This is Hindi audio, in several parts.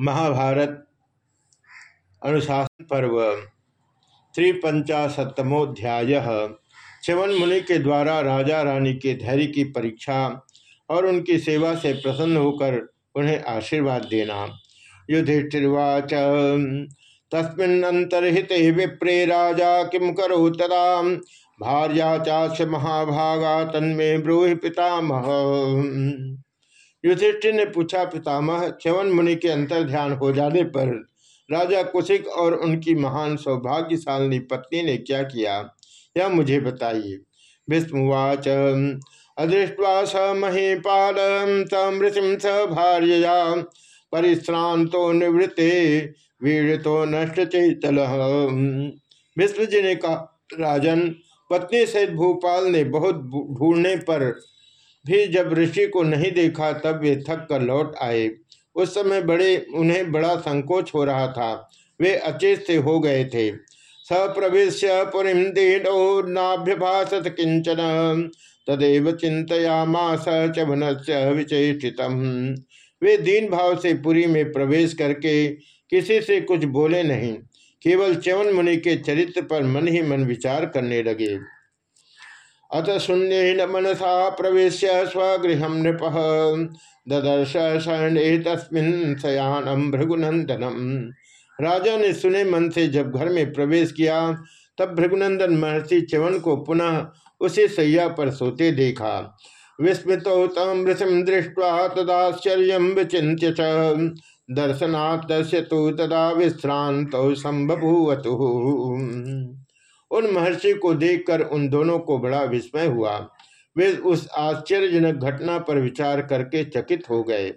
महाभारत अनुशासन पर्व, त्रिपंचाशतमोध्याय। च्यवन मुनि के द्वारा राजा रानी के धैर्य की परीक्षा और उनकी सेवा से प्रसन्न होकर उन्हें आशीर्वाद देना। युधिष्ठिर्वाच तस्मिन्नंतर्हिते विप्रे राजा किम करो तदा? भार्या चाश महाभागा तन्मे ब्रूहि पितामह। युधिष्ठिर ने पूछा, पितामह, च्यवन मुनि के अंतर ध्यान हो जाने पर राजा कुशिक और उनकी महान सौभाग्यशालिनी पत्नी ने क्या किया? यह मुझे बताइए। विष्णुवाच अदृष्टवा स महीपाल तमृतिम स भार्यया परिश्रांतो निवृत्ते वीर तो नष्ट चैतल। विष्णु जी ने कहा, राजन, पत्नी सहित भूपाल ने बहुत ढूँढने पर भी जब ऋषि को नहीं देखा तब वे थक कर लौट आए। उस समय बड़े, उन्हें बड़ा संकोच हो रहा था। वे अचेत से हो गए थे। सप्रवेश नाभ्यभाषत किंचन। तदेव चिंतयामास चवन से विचेषित वे दीन भाव से पुरी में प्रवेश करके किसी से कुछ बोले नहीं। केवल च्यवन मुनि के चरित्र पर मन ही मन विचार करने लगे। अथ शून्य मनसा प्रवेश स्वगृह नृप। ददर्श शरणे तस्मिन शयानम भृगुनंदनम राजा ने सुने मन से जब घर में प्रवेश किया, तब भृगुनंदन महर्षि च्यवन को पुनः उसी सैया पर सोते देखा। विस्मित तम ऋषिम तदाश्चर्य विचिन्त्य दर्शनात् तो तदा विश्रांत संबभूवतु उन महर्षि को देखकर उन दोनों को बड़ा विस्मय हुआ। वे उस आश्चर्यजनक घटना पर विचार करके चकित हो गए।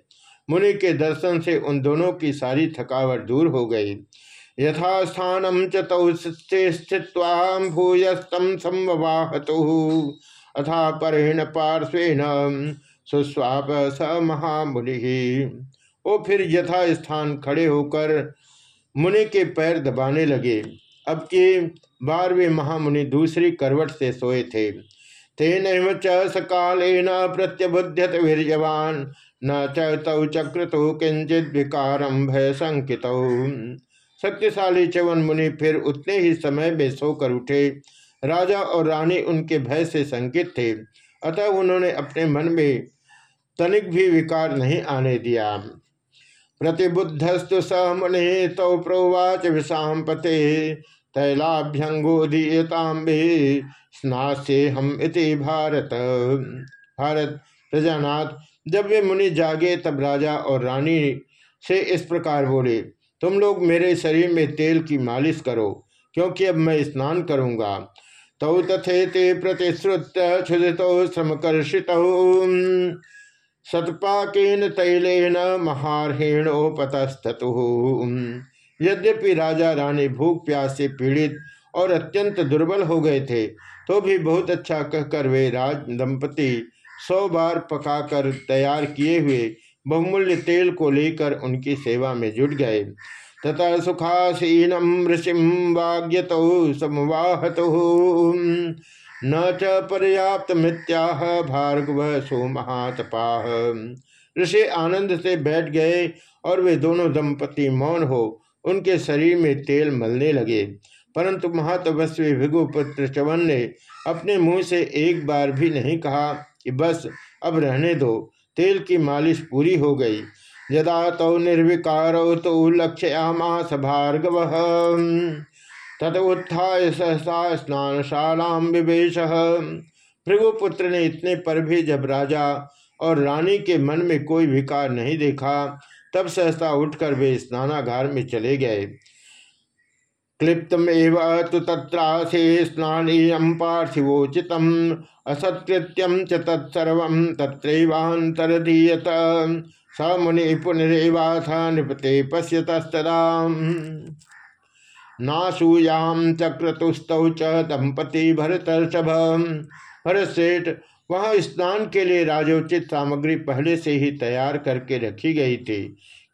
मुनि के दर्शन से उन दोनों की सारी थकावट दूर हो गई। यथास्थानम चतौ स्थित्वा भूयस्तम संवाहतु अथा परहीण पार्श्वेन सुस्वाप स महामुनि। वो फिर यथास्थान खड़े होकर मुनि के पैर दबाने लगे। अब के बारहवें महामुनि दूसरी करवट से सोए थे। तेन च सकालेन प्रत्यबुध्यत वीरवान न चौ चक्रतु किंचित विकारम भय संकित शक्तिशाली चवन मुनि फिर उतने ही समय में सोकर उठे। राजा और रानी उनके भय से संकित थे, अतः उन्होंने अपने मन में तनिक भी विकार नहीं आने दिया। प्रतिबुद्धस्तु स मुनि तौ तो प्रोवाच विषाम पते तैलाभ्यंगोदीयताम्बे स्नासे हम इति भारत। भारत प्रजानाथ, जब वे मुनि जागे, तब राजा और रानी से इस प्रकार बोले, तुम लोग मेरे शरीर में तेल की मालिश करो, क्योंकि अब मैं स्नान करूँगा। तौ तथे ते प्रतिश्रुत क्षुदित श्रमकर्षित सतपाकेन तैलेन महारहेणोपतस्तु यद्यपि राजा रानी भूख प्यास से पीड़ित और अत्यंत दुर्बल हो गए थे तो भी बहुत अच्छा कहकर वे राज दंपति सौ बार पकाकर तैयार किए हुए बहुमूल्य तेल को लेकर उनकी सेवा में जुट गए। तथा सुखासीनम ऋषिम वाग्यत समवाहत। न च पर्याप्त मित्याह भार्गव सो महातपाह ऋषि आनंद से बैठ गए और वे दोनों दंपति मौन हो उनके शरीर में तेल मलने लगे। परंतु महातपस्वी भिगुपुत्र चवन ने अपने मुँह से एक बार भी नहीं कहा कि बस अब रहने दो, तेल की मालिश पूरी हो गई। यदा तो निर्विकार तो लक्ष्यामास भार्गव तत उत्थाय सहसा स्नानशाला विवेश। भृगुपुत्र ने इतने पर भी जब राजा और रानी के मन में कोई विकार नहीं देखा तब सहसा उठकर वे स्नानागार में चले गए। क्लिप्तमेव तो तत्रासे स्नानीयम पार्थिवोचित असत्कृत्यम च तत्सर्व स मुनि पुनरेवाथ नृपते पश्यतस्तदा। नासूयाम चक्रतुस्तौ च दंपति भरतर्षभ। भरत सेठ वहाँ स्नान के लिए राजोचित सामग्री पहले से ही तैयार करके रखी गई थी,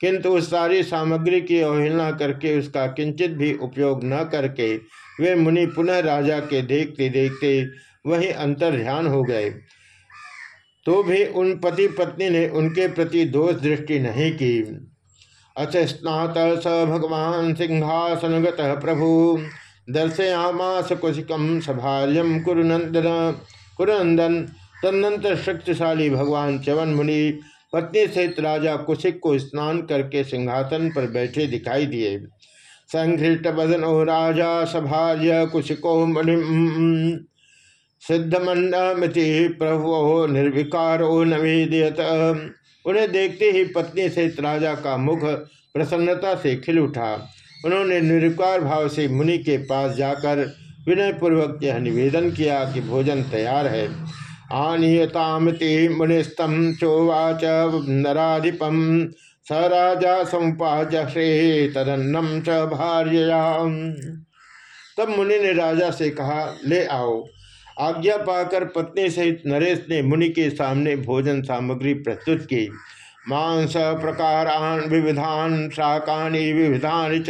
किंतु उस सारी सामग्री की अवहेलना करके उसका किंचित भी उपयोग न करके वे मुनि पुनः राजा के देखते देखते वही अंतर ध्यान हो गए। तो भी उन पति पत्नी ने उनके प्रति दोष दृष्टि नहीं की। अथ स्नात स भगवान सिंहासन प्रभु, दर्शयामास कुशिकम सभार्यम कुरुनंदन कुरुनंदन तदनंतर शक्तिशाली भगवान चवन मुनि पत्नी सहित राजा कुशिक को स्नान करके सिंहासन पर बैठे दिखाई दिए। संघृष्ट बदनो राजा सभार्य कुशिको मणि सिद्धमंडमिति प्रभु निर्विकारो नवेदियत उन्हें देखते ही पत्नी सहित राजा का मुख प्रसन्नता से खिल उठा। उन्होंने निर्विकार भाव से मुनि के पास जाकर विनयपूर्वक यह निवेदन किया कि भोजन तैयार है। आनीयतामति मुनिस्तम चोवाच नराधिपम स राजा समुपाच समुपाचे तदन्नम च भार्य तब मुनि ने राजा से कहा, ले आओ। आज्ञा पाकर पत्नी सहित नरेश ने मुनि के सामने भोजन सामग्री प्रस्तुत की। मांस, प्रकारान, विविधान, शाकानी, विविधानि च।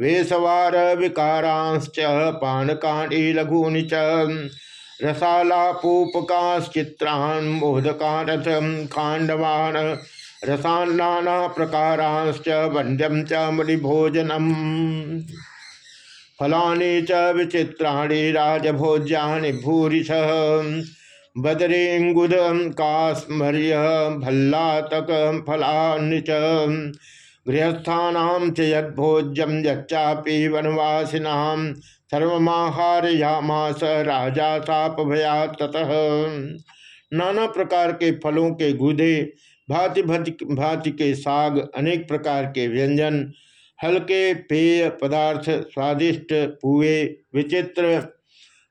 वेशवार, विकारांश्च, पानकानि, लघूनि च। रसालापूपकाश्चित्रान्, मोदकानथ, खाण्डवान् रसान्ना प्रकारांश्च वन्द्यम च मुनिभोजनम्। फलानि च विचित्राणि, राजभोज्यानि भूरिश बदरेंगुद कास्मर्य, भल्लातक, फलानि च। गृहस्थानां च यद्भोज्यम यच्चापि वनवासिनां सर्वमाहारयामास राजा साप भया ततः नाना प्रकार के फलों के गुदे, भांति भांति के साग, अनेक प्रकार के व्यंजन, हल्के पेय पदार्थ, स्वादिष्ट पुए, विचित्र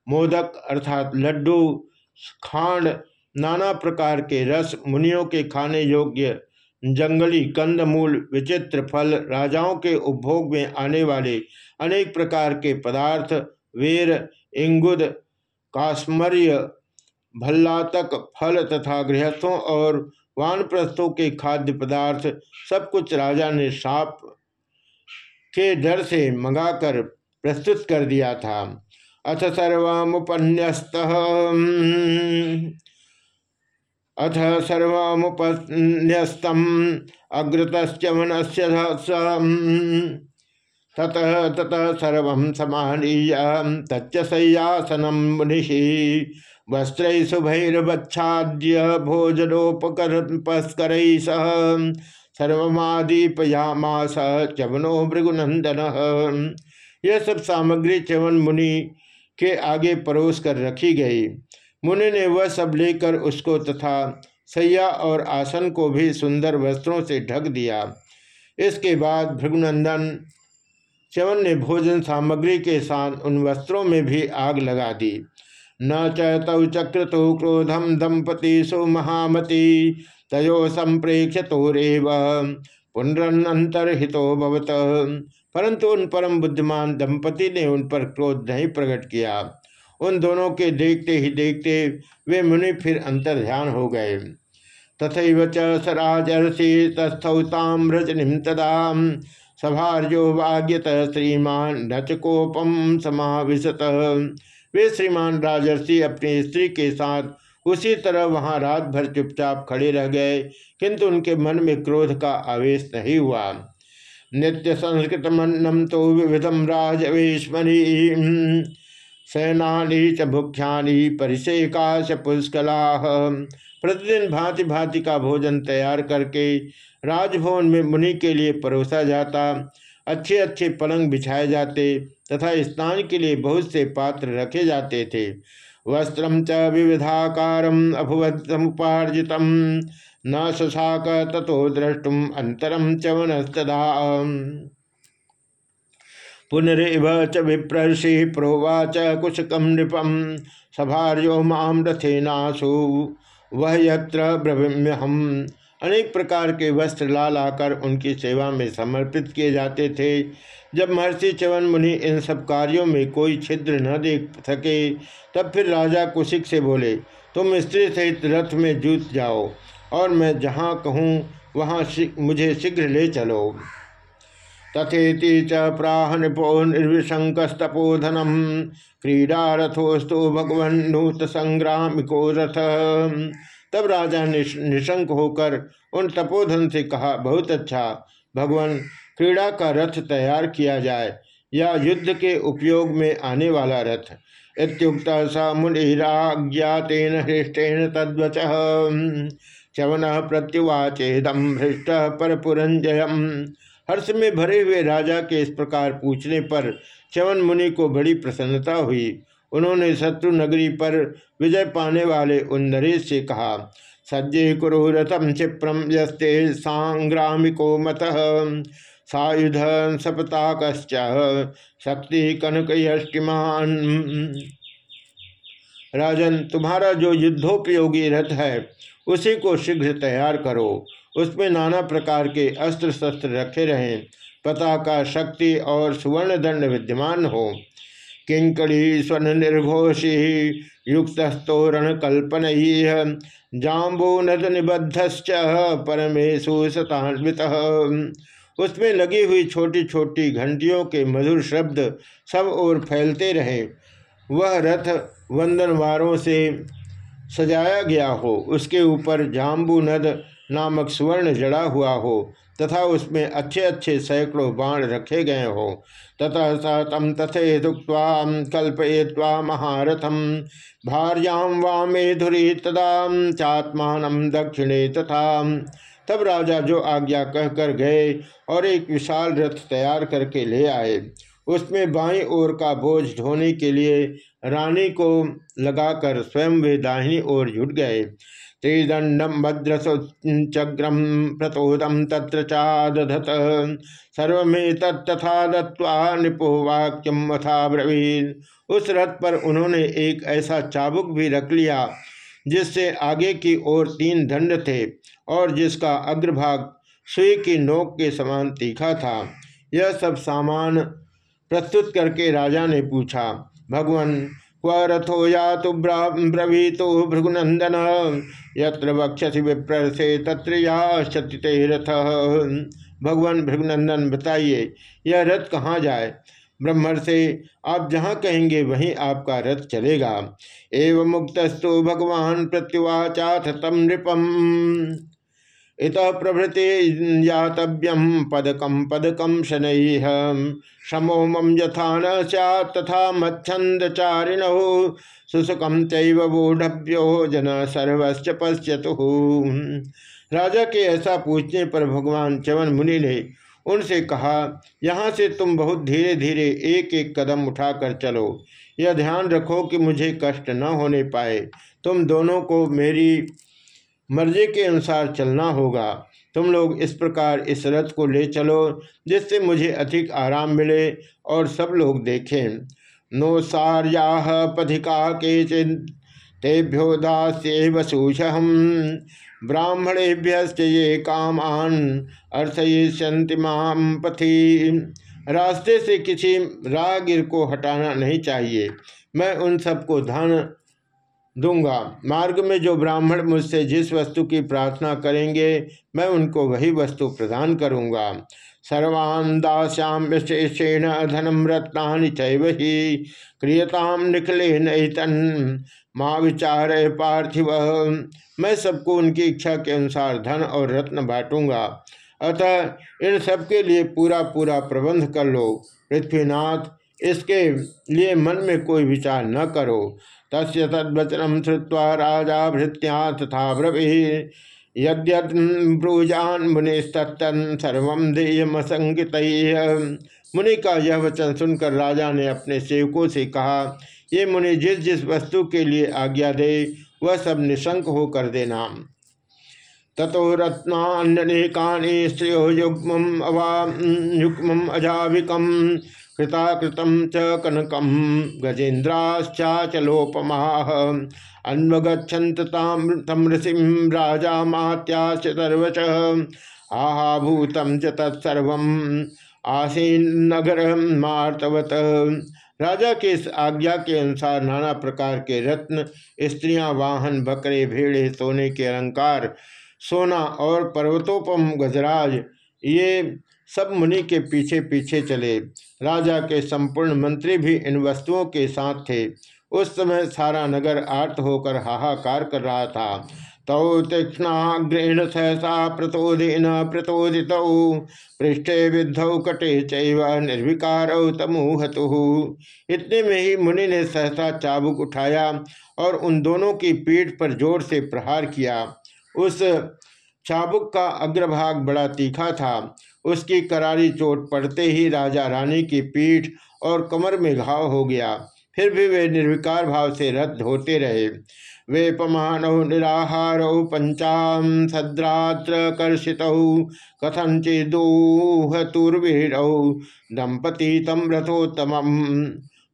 मोदक अर्थात लड्डू, खांड, नाना प्रकार के रस, मुनियों के खाने योग्य जंगली कंदमूल, विचित्र फल, राजाओं के उपभोग में आने वाले अनेक प्रकार के पदार्थ, वेर, इंगुद, कास्मर्य, भल्लातक फल तथा गृहस्थों और वानप्रस्थों के खाद्य पदार्थ, सब कुछ राजा ने साप के डर से मंगाकर प्रस्तुत कर दिया था। अथ सर्वमुपन्यस्त। अथ सर्वमुपन्यस्तम। अग्रतश्च मनस्य ततः ततः सर्व समानीय तच्च सय्यासनम मुनिषि वस्त्र शुभैर्वच्छाद्य भोजनोपकर सह सर्वमादीपयामास चवनो भृगुनंदन यह सब सामग्री चवन मुनि के आगे परोस कर रखी गई। मुनि ने वह सब लेकर उसको तथा सैया और आसन को भी सुंदर वस्त्रों से ढक दिया। इसके बाद भृगुनंदन च्यवन ने भोजन सामग्री के साथ उन वस्त्रों में भी आग लगा दी। न चौ चक्र तो क्रोधम दंपति सो महामती, तयो संप्रेक्ष तोरेव पुनरअंतरहितो भवत। परंतु उन परम बुद्धिमान दंपति ने उन पर क्रोध नहीं प्रकट किया। उन दोनों के देखते ही देखते वे मुनि फिर अंतर ध्यान हो गए। तथा च सराजर्षि रजनिम तदा सभार्यो वाग्यत श्रीमान नचकोपम समाविशत। वे श्रीमान राजर्षि अपनी स्त्री के साथ उसी तरह वहाँ रात भर चुपचाप खड़े रह गए, किंतु उनके मन में क्रोध का आवेश नहीं हुआ। नित्य संस्कृत मन्नम तो विविधम राजवेशमरी सैनानी च भुख्यानी परिषेकाश पुष्कला। प्रतिदिन भांति भांति का भोजन तैयार करके राजभवन में मुनि के लिए परोसा जाता अच्छे अच्छे पलंग बिछाए जाते तथा स्नान के लिए बहुत से पात्र रखे जाते थे। वस्त्र च विविधाकार अभुवत न शशाक तथो द्रष्टुम अंतरम च वनस्तदा। पुनरव च विप्रषि प्रोवाच कुशकम नृपम, सभार्यो माम रथेनासु। वह यत्र ब्रह्म्यहम अनेक प्रकार के वस्त्र ला लाकर उनकी सेवा में समर्पित किए जाते थे। जब महर्षि चवन मुनि इन सब कार्यों में कोई छिद्र न देख सके, तब फिर राजा कुशिक से बोले, तुम स्त्री सहित रथ में जूत जाओ और मैं जहाँ कहूँ, वहाँ मुझे शीघ्र ले चलो। तथेति च प्राह नृपो निर्विशंकस्तपोधनम भगवन नूत संग्रामिको रथ तब राजा निशंक होकर उन तपोधन से कहा, बहुत अच्छा भगवान, क्रीड़ा का रथ तैयार किया जाए। या युद्ध के उपयोग में आने वाला रथ। इतुक्त स मुनिराज्ञातेन हृष्टेन तद्वच। चवन प्रत्युवाचेदम हृष्ट पर पुरंजयम हर्ष में भरे हुए राजा के इस प्रकार पूछने पर चवन मुनि को बड़ी प्रसन्नता हुई। उन्होंने शत्रु नगरी पर विजय पाने वाले उन नरेश से कहा, सज्जे कुरु रथम क्षिप्रम यस्ते सांग्रामिको मत सायुध सपताक शक्ति कनक यष्टिमान राजन, तुम्हारा जो युद्धोपयोगी रथ है, उसी को शीघ्र तैयार करो। उसमें नाना प्रकार के अस्त्र शस्त्र रखे रहें पताका शक्ति और सुवर्ण दंड विद्यमान हो। किंकड़ी निर्घोषी युक्त स्तोरण कल्पन ही जाम्बू नद निबद्ध परमेशु शतान्वित उसमें लगी हुई छोटी छोटी घंटियों के मधुर शब्द सब ओर फैलते रहे। वह रथ वंदनवारों से सजाया गया हो, उसके ऊपर जाम्बू नद नामक सुवर्ण जड़ा हुआ हो, तथा उसमें अच्छे अच्छे सैकड़ों बाण रखे गए हो। ततः स तम दुक्वा कल्पय्वा महारथम भार्याम वामे धुरी तदा चात्मान दक्षिणे तथा। तब राजा जो आज्ञा कहकर गए और एक विशाल रथ तैयार करके ले आए। उसमें बाई ओर का बोझ ढोने के लिए रानी को लगाकर स्वयं वे दाहिनी ओर जुट गए। त्रिदंडम भद्रसोचग्रम प्रतोदम तत्र चादधत। सर्वे तत्था दत्वा निपो वाक्यम वथा ब्रवीन। उस रथ पर उन्होंने एक ऐसा चाबुक भी रख लिया, जिससे आगे की ओर तीन दंड थे और जिसका अग्रभाग सुई की नोक के समान तीखा था। यह सब सामान प्रस्तुत करके राजा ने पूछा, भगवान क्व रथो या तो ब्रवीतो भृगुनंदन यत्र वक्षसि विप्र से तत्र याति रथ। भगवान भृगुनंदन बताइए, यह रथ कहाँ जाए? ब्रह्मर से आप जहाँ कहेंगे, वहीं आपका रथ चलेगा। एवं मुक्तस्तु भगवान प्रत्युवाचाथ तम नृपम। इत प्रभृति यातव्यम पदकम पदकम शनै। समोमम यथा न तथा मच्छंद चारिण सुसुकम तैवूढ़भ्यो जन सर्वश्च पश्यतु। राजा के ऐसा पूछने पर भगवान चवन मुनि ने उनसे कहा, यहाँ से तुम बहुत धीरे धीरे एक एक कदम उठाकर चलो। यह ध्यान रखो कि मुझे कष्ट न होने पाए। तुम दोनों को मेरी मर्ज़ी के अनुसार चलना होगा। तुम लोग इस प्रकार इस रथ को ले चलो, जिससे मुझे अधिक आराम मिले और सब लोग देखें। नो सार्या पथिका के तेभ्यो दास्य वसूषहम ब्राह्मणेभ्य ये कामान अर्थयिष्यंति माम पथि। रास्ते से किसी रागिर को हटाना नहीं चाहिए। मैं उन सबको धन दूँगा। मार्ग में जो ब्राह्मण मुझसे जिस वस्तु की प्रार्थना करेंगे, मैं उनको वही वस्तु प्रदान करूँगा। सर्वान् दास्याम विशेषेण धनम रत्ना चैवही क्रियताम निखले नैतन माँ विचार पार्थिव। मैं सबको उनकी इच्छा के अनुसार धन और रत्न बांटूँगा। अतः इन सबके लिए पूरा पूरा प्रबंध कर लो। पृथ्वीनाथ, इसके लिए मन में कोई विचार न करो। तस् तद्वचनम श्रुवा राजा भृत्या तथा ब्रवी। यद्यब्रूजान मुनिस्तन सर्व देयमसंगित मुनि का यह वचन सुनकर राजा ने अपने सेवकों से कहा, ये मुनि जिस जिस वस्तु के लिए आज्ञा दे, वह सब निशंक होकर देना। ततो रत्नान्यनेकानि श्रेयो युग्म अवा युग्म अजाविकम। कृताकृतम च कनकम गजेन्द्राश्चाचलोपमा अन्वगछत तम ऋषिम राजा मात्याच सर्वच आहाभूतम च तत्सर्व आसीन नगर मार्तवत। राजा के इस आज्ञा के अनुसार नाना प्रकार के रत्न, स्त्रियाँ, वाहन, बकरे, भेड़े, सोने के अलंकार, सोना और पर्वतोपम, गजराज, ये सब मुनि के पीछे पीछे चले। राजा के संपूर्ण मंत्री भी इन वस्तुओं के साथ थे। उस समय सारा नगर आर्त होकर हाहाकार कर रहा था। तौ तीक्ष्णाग्रेण सहसा प्रतोदेन प्रतोदित पृष्ठे विद्धौ कटे चैव निर्विकार तमुहतु। इतने में ही मुनि ने सहसा चाबुक उठाया और उन दोनों की पीठ पर ज़ोर से प्रहार किया। उस चाबुक का अग्रभाग बड़ा तीखा था। उसकी करारी चोट पड़ते ही राजा रानी की पीठ और कमर में घाव हो गया। फिर भी वे निर्विकार भाव से रद्द होते रहे। वेपमानौ निराहारौ पंचाम सद्रात्र कर्षितौ कथंचिदूहतुर्वीरौ दंपति तम रथोत्तम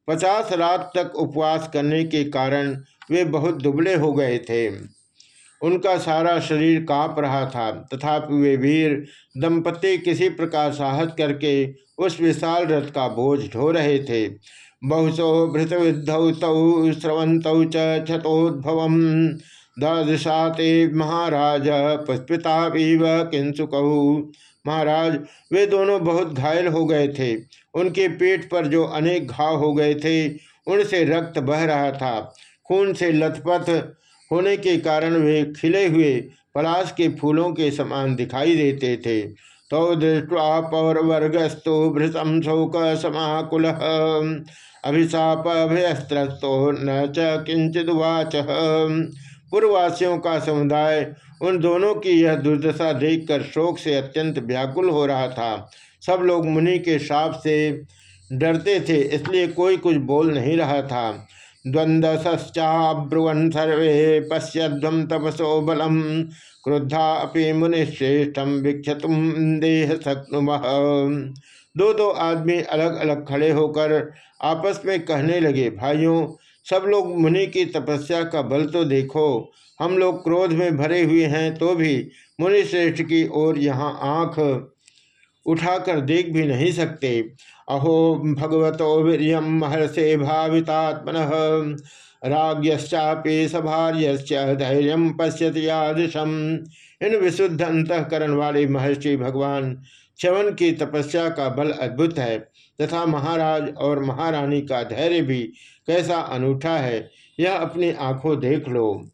पचास रात तक उपवास करने के कारण वे बहुत दुबले हो गए थे। उनका सारा शरीर काँप रहा था। तथापि वे वीर दंपति किसी प्रकार साहस करके उस विशाल रथ का बोझ ढो रहे थे। बहुशो भृत विद्धौ तौ स्रवंतौ चतोद्भव ददृशा महाराज पुष्पिता किंसुक। महाराज, वे दोनों बहुत घायल हो गए थे। उनके पेट पर जो अनेक घाव हो गए थे, उनसे रक्त बह रहा था। खून से लथपथ होने के कारण वे खिले हुए पलाश के फूलों के समान दिखाई देते थे। तो दृष्टवा पौरवर्गस्तु भृतम शोक समाकुल। अभिशाप अभयस्त्रस्तो न च किंचिदवाच पूर्ववासियों का समुदाय उन दोनों की यह दुर्दशा देखकर शोक से अत्यंत व्याकुल हो रहा था। सब लोग मुनि के श्राप से डरते थे, इसलिए कोई कुछ बोल नहीं रहा था। द्वंद्वश्चाब्रुवन सर्वे पश्यध्वम तपसो बलम। क्रुद्धा अपि मुनिश्रेष्ठम विक्षतुम देह शक्नुम। दो दो आदमी अलग अलग खड़े होकर आपस में कहने लगे, भाइयों, सब लोग मुनि की तपस्या का बल तो देखो। हम लोग क्रोध में भरे हुए हैं तो भी मुनि श्रेष्ठ की ओर यहाँ आँख उठाकर देख भी नहीं सकते। अहो भगवतो वीर महर्षे भावितात्मन। राज्ञश्चापे सभार्य धैर्य पश्यति यादृशम। इन विशुद्ध अंतकरण वाले महर्षि भगवान च्यवन की तपस्या का बल अद्भुत है। तथा महाराज और महारानी का धैर्य भी कैसा अनूठा है, यह अपनी आँखों देख लो।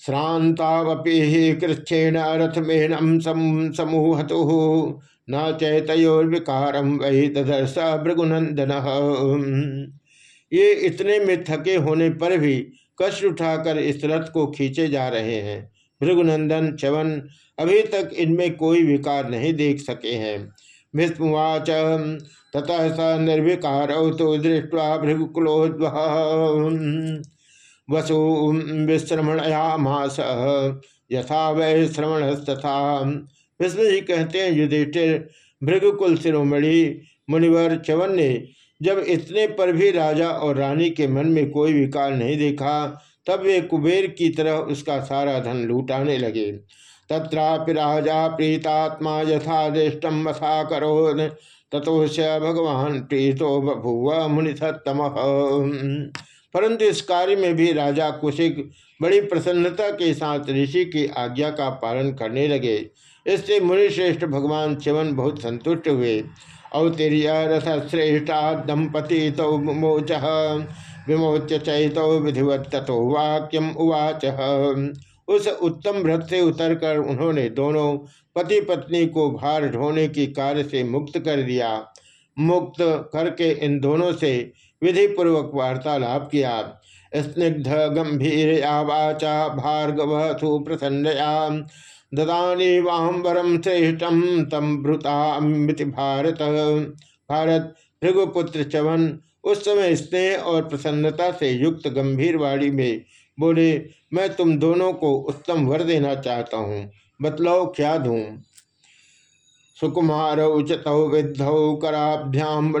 श्रांतावपी कृच्छेण रथमेनम समूहतु। न चैतयोर्विकारम वही तदर्श भृगुनंदन ये इतने में थके होने पर भी कष्ट उठाकर इस रथ को खींचे जा रहे हैं। भृगुनंदन चवन, अभी तक इनमें कोई विकार नहीं देख सके हैं। भीष्मवाच ततः स निर्विकार तो दृष्टवा भृगुकुलोद्व वसु विश्रमणयामास, यथा वह श्रवणस्तथा। विष्णु जी कहते हैं, युधिष्ठिर, भृगुकुल शिरोमणि मुनिवर चवन ने जब इतने पर भी राजा और रानी के मन में कोई विकार नहीं देखा, तब वे कुबेर की तरह उसका सारा धन लूटाने लगे। तत्रापि राजा प्रीतात्मा यथा दृष्टम वसा करो तथोश भगवान प्रीतो बभुव मुनिसत्तम। परंतु इस कार्य में भी राजा कुशिक बड़ी प्रसन्नता के साथ ऋषि की आज्ञा का पालन करने लगे। इससे मुनिश्रेष्ठ भगवान शिवन बहुत संतुष्ट हुए। अवतीर्य रथ श्रेष्ठा दंपति तो मोच, विमोच्य चैतो विधिवत तथो वाक्यम उवाच। उस उत्तम व्रत से उतरकर उन्होंने दोनों पति पत्नी को भार ढोने की कार्य से मुक्त कर दिया। मुक्त करके इन दोनों से विधि पूर्वक वार्तालाप किया। स्निग्ध गंभीर आवाचा भार्गव सुप्रसन्नया। ददानी वाम वरम श्रेष्ठम तम भृता भारत। भारत भृगुपुत्र चवन उस समय स्नेह और प्रसन्नता से युक्त गंभीर वाणी में बोले, मैं तुम दोनों को उत्तम वर देना चाहता हूँ। बतलाओ क्या दूँ? सुकुमार उचतौ विद्धौ कराभ्याम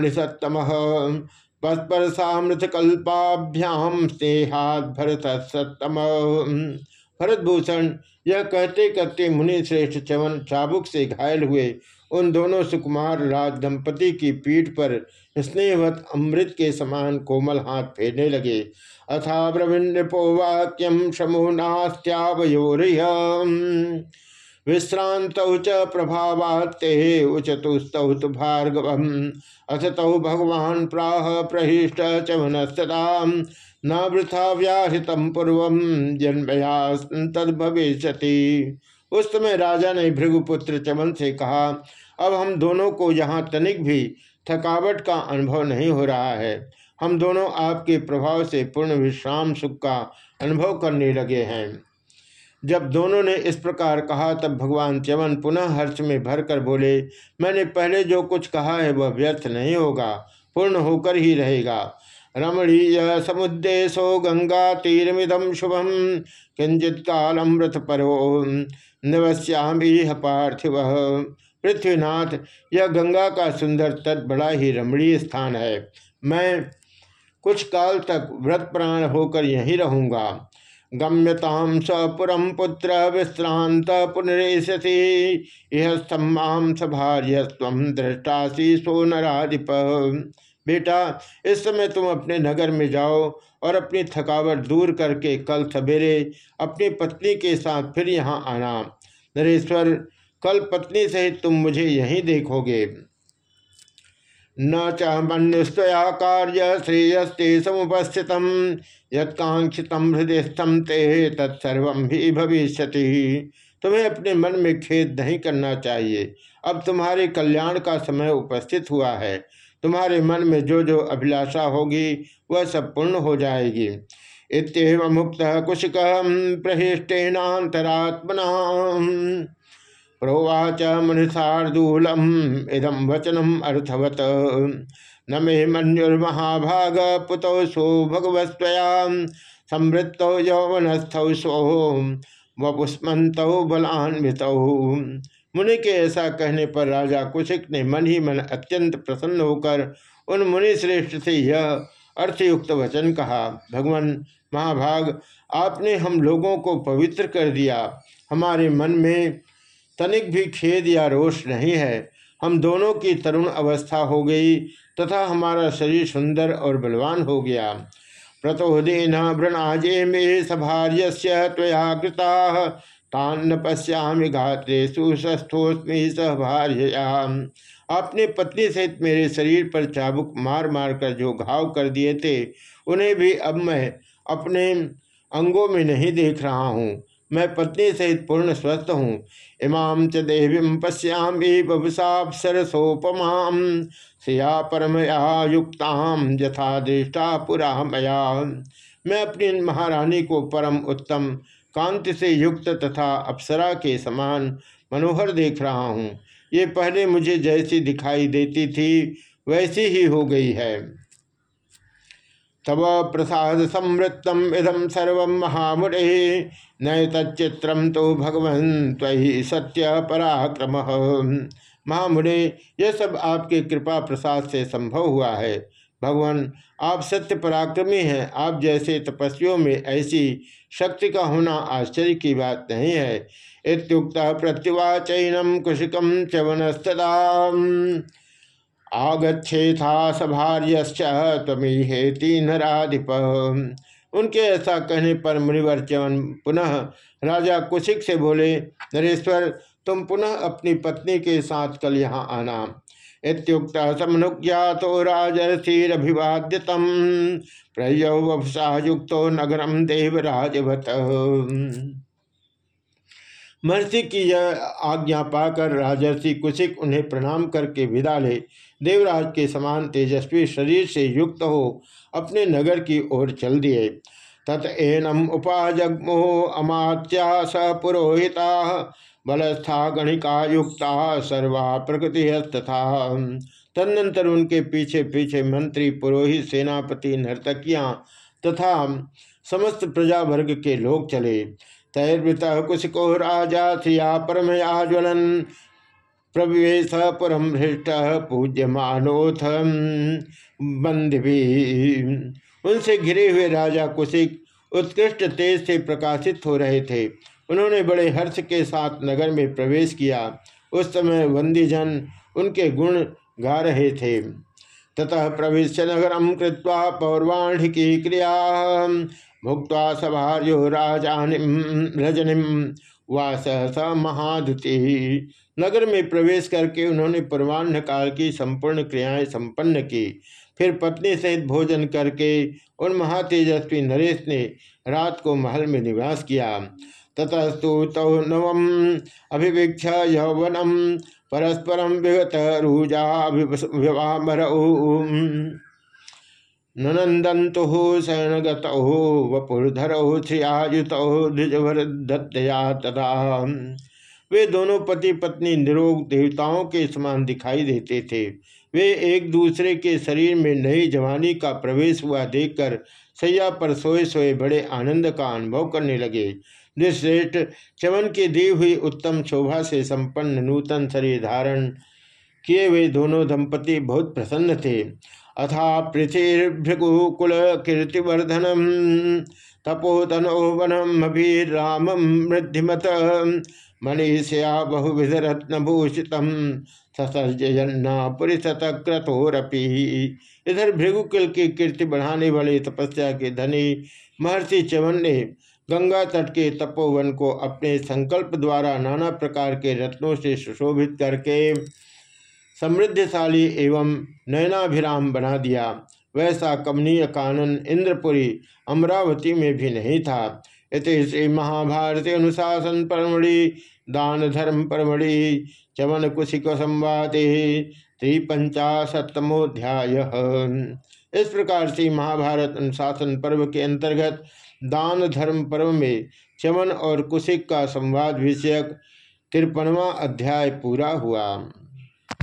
परस्पर सामृत कल्पाभ्याम स्नेहाद भरत सत्तम भरतभूषण यह कहते कहते मुनि श्रेष्ठ चवन चाबुक से घायल हुए उन दोनों सुकुमार राज दंपति की पीठ पर स्नेहवत अमृत के समान कोमल हाथ फेरने लगे। अथा ब्रविन्नपो वाक्यम शमो नास्त्यावयोर विश्रांत च प्रभावाते उचतुस्तौ तो भार्गव अथ तौ भगवान प्राह प्रहिष्ट च मनस्तता न वृथा व्याहृत पूर्व जन्मया तद उस समय राजा ने भृगुपुत्र चमन से कहा, अब हम दोनों को यहाँ तनिक भी थकावट का अनुभव नहीं हो रहा है। हम दोनों आपके प्रभाव से पूर्ण विश्राम सुख का अनुभव करने लगे हैं। जब दोनों ने इस प्रकार कहा, तब भगवान च्यवन पुनः हर्ष में भरकर बोले, मैंने पहले जो कुछ कहा है, वह व्यर्थ नहीं होगा, पूर्ण होकर ही रहेगा। रमणीय समुद्देशो गंगा तीरमिदम शुभम किंचित कालम रथ परो नवश्यामी पार्थिव। पृथ्वीनाथ, यह गंगा का सुंदर तट बड़ा ही रमणीय स्थान है। मैं कुछ काल तक व्रत प्राण होकर यहीं रहूँगा। गम्यताम सपुरम पुत्र विश्रांत पुनरेशसी यह स्तम्भाम सभार्य स्व दृष्टासी सोनराधिप। बेटा, इस समय तुम अपने नगर में जाओ और अपनी थकावट दूर करके कल सवेरे अपनी पत्नी के साथ फिर यहाँ आना। नरेश्वर, कल पत्नी सहित तुम मुझे यहीं देखोगे। न च मनुस्तया कार्य श्रेयस्ते समुपस्थित यत्कांक्षित हृदयस्थम ते तत्सर्व भी भविष्य तुम्हें अपने मन में खेद नहीं करना चाहिए। अब तुम्हारे कल्याण का समय उपस्थित हुआ है। तुम्हारे मन में जो जो अभिलाषा होगी, वह सब पूर्ण हो जाएगी। इतव मुक्त कुशिक प्रहिष्टेनातरात्मना प्रोवाच मुनिषार्दूलम इदम वचनम अर्थवत। न मे मनुर्महाभाग पुतौ सो भगवत्या समृत यौवनस्थौ सो वपुष्मत बलान्वित। मुनि के ऐसा कहने पर राजा कुशिक ने मन ही मन अत्यंत प्रसन्न होकर उन मुनि श्रेष्ठ से यह अर्थयुक्त वचन कहा, भगवान महाभाग, आपने हम लोगों को पवित्र कर दिया। हमारे मन में तनिक भी खेद या रोष नहीं है। हम दोनों की तरुण अवस्था हो गई तथा हमारा शरीर सुंदर और बलवान हो गया। प्रतोदेन वृणाजे में सभार्य त्वया कृता। तान्न पश्यामि घात्रेशु सस्थोस्मी सहभार्या आपने पत्नी सहित मेरे शरीर पर चाबुक मार मार कर जो घाव कर दिए थे, उन्हें भी अब मैं अपने अंगों में नहीं देख रहा हूँ। मैं पत्नी सहित पूर्ण स्वस्थ हूँ। इमाम च देवी पश्यामी बभुषाप सरसोपमाम। सिया परमया युक्ताम, यथा दृष्टा पुरा मया। मैं अपनी महारानी को परम उत्तम कांति से युक्त तथा अप्सरा के समान मनोहर देख रहा हूँ। ये पहले मुझे जैसी दिखाई देती थी, वैसी ही हो गई है। तव प्रसाद समृतम इदम सर्व महामुरे नय तच्चित्रम तो भगवन् तही सत्य पराक्रम। महामुरे यह सब आपके कृपा प्रसाद से संभव हुआ है। भगवान, आप सत्य पराक्रमी हैं। आप जैसे तपस्वियों में ऐसी शक्ति का होना आश्चर्य की बात नहीं है। इतुक्त प्रत्युवाचैनम कुशिकम चवनस्तदा आगछेथा सभार्यश्च तमीहेति नराधिप। उनके ऐसा कहने पर मुनिवर च्यवन पुनः राजा कुशिक से बोले, नरेश्वर, तुम पुनः अपनी पत्नी के साथ कल यहाँ आना। इतुक्त युक्त नगरम देवराजवत। महर्षि की यह आज्ञा पाकर राजर्षि कुशिक उन्हें प्रणाम करके विदा ले। देवराज के समान तेजस्वी शरीर से युक्त हो अपने नगर की ओर चल दिए। तत एनम उपाजग्मो अमात्या स पुरोहिता। बलस्था गणिका युक्ता सर्वा प्रकृति तथा तदनंतर उनके पीछे पीछे मंत्री, पुरोहित, सेनापति, नर्तकियाँ तथा समस्त प्रजा वर्ग के लोग चले। तैर्वृत कुशिको राजा श्रिया परम आज्वलन, प्रवेश पुरम हृष्ट पूज्यमानोथ। बंद भी उनसे घिरे हुए राजा कुशिक उत्कृष्ट तेज से प्रकाशित हो रहे थे। उन्होंने बड़े हर्ष के साथ नगर में प्रवेश किया। उस समय वंदीजन उनके गुण गा रहे थे। ततः प्रवेश नगरम कृत्वा पौर्वाणी की क्रिया भुक्त सभार्यो राजानिम रजनिम महादुति। नगर में प्रवेश करके उन्होंने पूर्वान्ह काल की संपूर्ण क्रियाएँ संपन्न की। फिर पत्नी सहित भोजन करके उन महातेजस्वी नरेश ने रात को महल में निवास किया। ततस्तु तौ नवम अभिवीक्ष यौवनम परस्परम विगत रूजा ननंदंतु शरणगत, वपुरधर श्रियायुत द्विजभर दत्तया तथा वे दोनों पति पत्नी निरोग देवताओं के समान दिखाई देते थे। वे एक दूसरे के शरीर में नई जवानी का प्रवेश हुआ देखकर सैया पर सोए सोए बड़े आनंद का अनुभव करने लगे। निश्रेष्ठ। चमन की दी हुई उत्तम शोभा से संपन्न नूतन शरीर धारण किए हुए दोनों दंपति बहुत प्रसन्न थे। अथा पृथिभृगुकुल कीर्तिवर्धनम, तपोतनो वनम, अभिरामम वृद्धिमत मनीषया बहुविध रत्नभूषित ससर्जन्ना पुरीशतक्रतोरपी इधर भृगुकुल की कीर्ति बढ़ाने वाले तपस्या के धनी महर्षि चवन ने गंगा तट के तपोवन को अपने संकल्प द्वारा नाना प्रकार के रत्नों से सुशोभित करके समृद्धशाली एवं नयनाभिराम बना दिया। वैसा कमनीय कानन इंद्रपुरी अमरावती में भी नहीं था। इस श्री महाभारत अनुशासन परमणि दान धर्म परमणि चवन कुशिक संवादे त्रिपंचाशतमोध्याय इस प्रकार से महाभारत अनुशासन पर्व के अंतर्गत दान धर्म पर्व में चमन और कुशिक का संवाद विषयक तिरपनवा अध्याय पूरा हुआ।